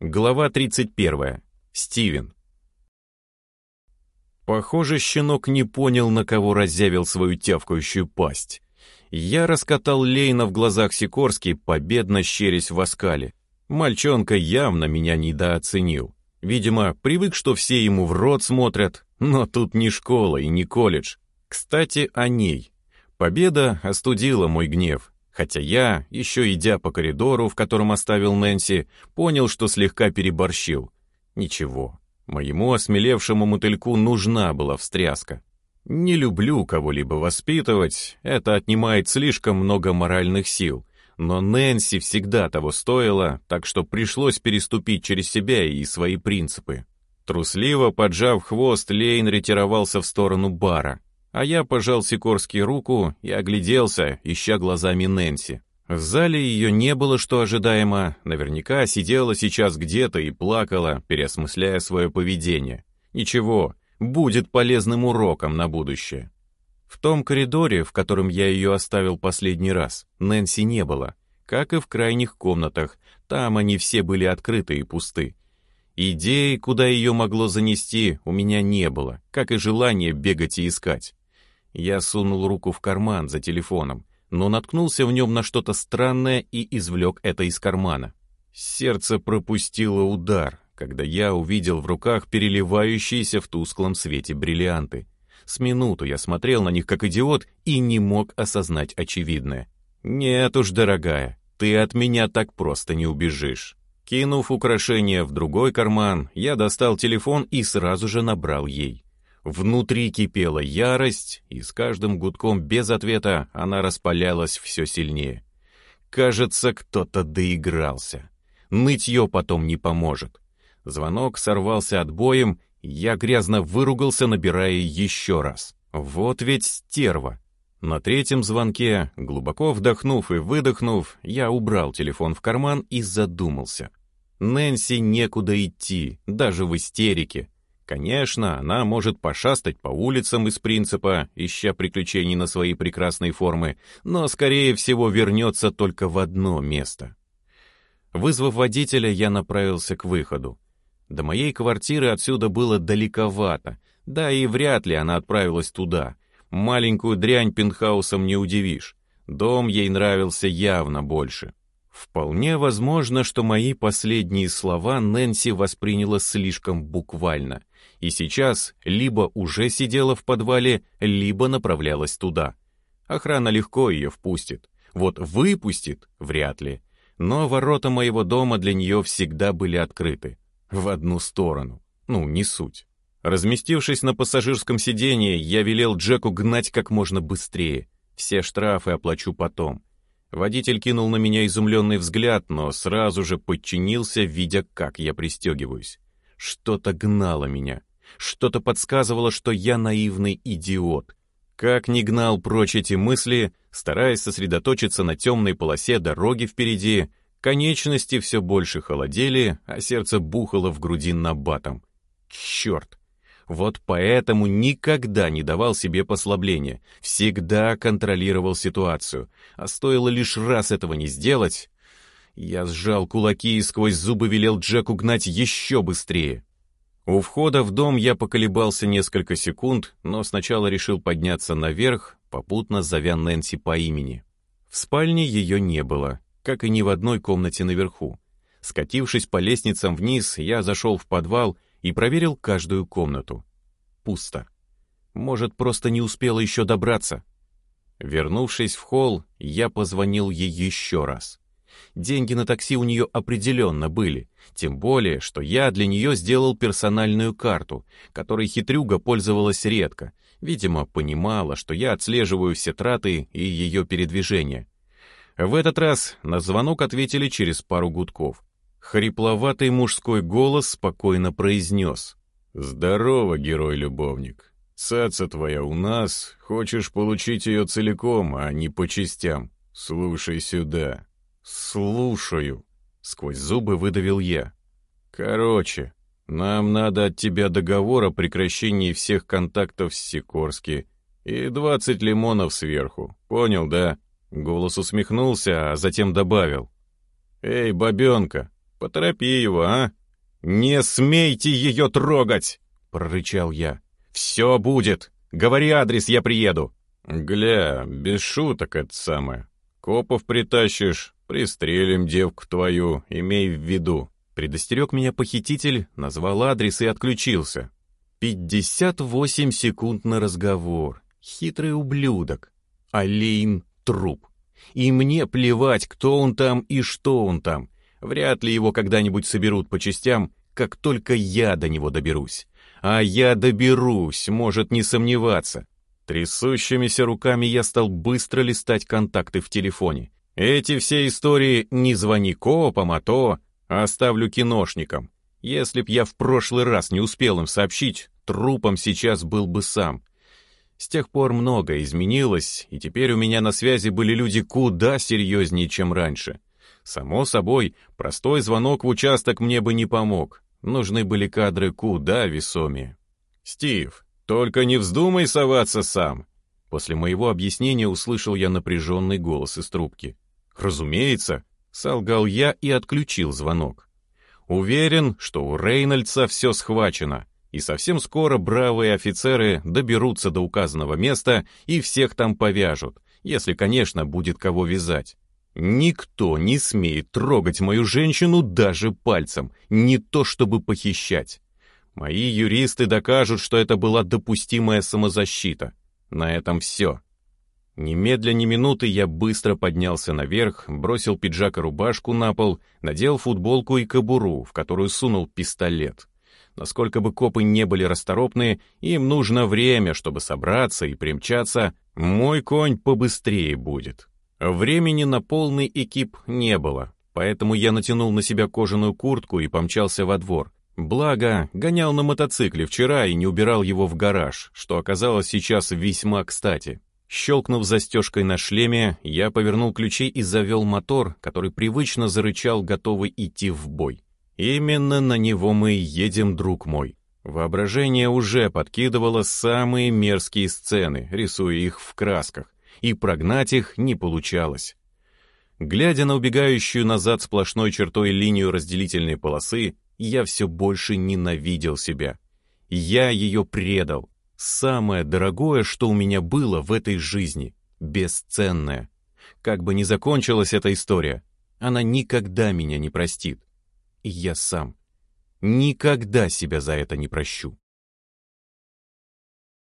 Глава 31. Стивен. Похоже, щенок не понял, на кого разъявил свою тявкающую пасть. Я раскатал Лейна в глазах Сикорски, победно щерясь в оскале. Мальчонка явно меня недооценил. Видимо, привык, что все ему в рот смотрят, но тут не школа и не колледж. Кстати, о ней. Победа остудила мой гнев, Хотя я, еще идя по коридору, в котором оставил Нэнси, понял, что слегка переборщил. Ничего, моему осмелевшему мотыльку нужна была встряска. Не люблю кого-либо воспитывать, это отнимает слишком много моральных сил, но Нэнси всегда того стоило, так что пришлось переступить через себя и свои принципы. Трусливо поджав хвост, Лейн ретировался в сторону бара а я пожал Сикорский руку и огляделся, ища глазами Нэнси. В зале ее не было, что ожидаемо, наверняка сидела сейчас где-то и плакала, переосмысляя свое поведение. Ничего, будет полезным уроком на будущее. В том коридоре, в котором я ее оставил последний раз, Нэнси не было, как и в крайних комнатах, там они все были открыты и пусты. Идеи, куда ее могло занести, у меня не было, как и желания бегать и искать. Я сунул руку в карман за телефоном, но наткнулся в нем на что-то странное и извлек это из кармана. Сердце пропустило удар, когда я увидел в руках переливающиеся в тусклом свете бриллианты. С минуту я смотрел на них как идиот и не мог осознать очевидное. «Нет уж, дорогая, ты от меня так просто не убежишь». Кинув украшение в другой карман, я достал телефон и сразу же набрал ей. Внутри кипела ярость, и с каждым гудком без ответа она распалялась все сильнее. Кажется, кто-то доигрался. Нытье потом не поможет. Звонок сорвался отбоем, я грязно выругался, набирая еще раз. Вот ведь стерва. На третьем звонке, глубоко вдохнув и выдохнув, я убрал телефон в карман и задумался. Нэнси некуда идти, даже в истерике. Конечно, она может пошастать по улицам из принципа, ища приключений на свои прекрасные формы, но, скорее всего, вернется только в одно место. Вызвав водителя, я направился к выходу. До моей квартиры отсюда было далековато, да и вряд ли она отправилась туда. Маленькую дрянь пентхаусом не удивишь. Дом ей нравился явно больше. Вполне возможно, что мои последние слова Нэнси восприняла слишком буквально, и сейчас либо уже сидела в подвале, либо направлялась туда. Охрана легко ее впустит. Вот выпустит — вряд ли. Но ворота моего дома для нее всегда были открыты. В одну сторону. Ну, не суть. Разместившись на пассажирском сиденье, я велел Джеку гнать как можно быстрее. Все штрафы оплачу потом. Водитель кинул на меня изумленный взгляд, но сразу же подчинился, видя, как я пристегиваюсь. Что-то гнало меня. Что-то подсказывало, что я наивный идиот. Как ни гнал прочь эти мысли, стараясь сосредоточиться на темной полосе дороги впереди, конечности все больше холодели, а сердце бухало в груди набатом. Черт! Вот поэтому никогда не давал себе послабления, всегда контролировал ситуацию, а стоило лишь раз этого не сделать... Я сжал кулаки и сквозь зубы велел Джеку гнать еще быстрее. У входа в дом я поколебался несколько секунд, но сначала решил подняться наверх, попутно зовя Нэнси по имени. В спальне ее не было, как и ни в одной комнате наверху. Скатившись по лестницам вниз, я зашел в подвал и проверил каждую комнату. Пусто. Может, просто не успела еще добраться. Вернувшись в холл, я позвонил ей еще раз. Деньги на такси у нее определенно были, тем более, что я для нее сделал персональную карту, которой хитрюга пользовалась редко, видимо, понимала, что я отслеживаю все траты и ее передвижения. В этот раз на звонок ответили через пару гудков. Хрипловатый мужской голос спокойно произнес. «Здорово, герой-любовник. Цаца твоя у нас, хочешь получить ее целиком, а не по частям. Слушай сюда». «Слушаю», — сквозь зубы выдавил я. «Короче, нам надо от тебя договор о прекращении всех контактов с Сикорски и двадцать лимонов сверху. Понял, да?» Голос усмехнулся, а затем добавил. «Эй, бабенка, Поторопи его, а? Не смейте ее трогать!» — прорычал я. «Все будет! Говори адрес, я приеду!» «Гля, без шуток это самое. Копов притащишь, пристрелим девку твою, имей в виду». Предостерег меня похититель, назвал адрес и отключился. Пятьдесят восемь секунд на разговор. Хитрый ублюдок. Олейн — труп. И мне плевать, кто он там и что он там. Вряд ли его когда-нибудь соберут по частям, как только я до него доберусь. А я доберусь, может не сомневаться. Трясущимися руками я стал быстро листать контакты в телефоне. Эти все истории «не звони копам», а то оставлю киношникам. Если б я в прошлый раз не успел им сообщить, трупом сейчас был бы сам. С тех пор многое изменилось, и теперь у меня на связи были люди куда серьезнее, чем раньше. Само собой, простой звонок в участок мне бы не помог. Нужны были кадры куда весомее. «Стив, только не вздумай соваться сам!» После моего объяснения услышал я напряженный голос из трубки. «Разумеется», — солгал я и отключил звонок. Уверен, что у Рейнольдса все схвачено и совсем скоро бравые офицеры доберутся до указанного места и всех там повяжут, если, конечно, будет кого вязать. Никто не смеет трогать мою женщину даже пальцем, не то чтобы похищать. Мои юристы докажут, что это была допустимая самозащита. На этом все. Немедля ни минуты я быстро поднялся наверх, бросил пиджак и рубашку на пол, надел футболку и кобуру, в которую сунул пистолет. Насколько бы копы не были расторопны, им нужно время, чтобы собраться и примчаться. Мой конь побыстрее будет. Времени на полный экип не было, поэтому я натянул на себя кожаную куртку и помчался во двор. Благо, гонял на мотоцикле вчера и не убирал его в гараж, что оказалось сейчас весьма кстати. Щелкнув застежкой на шлеме, я повернул ключи и завел мотор, который привычно зарычал, готовый идти в бой. Именно на него мы едем, друг мой. Воображение уже подкидывало самые мерзкие сцены, рисуя их в красках, и прогнать их не получалось. Глядя на убегающую назад сплошной чертой линию разделительной полосы, я все больше ненавидел себя. Я ее предал. Самое дорогое, что у меня было в этой жизни. Бесценное. Как бы ни закончилась эта история, она никогда меня не простит и я сам. Никогда себя за это не прощу.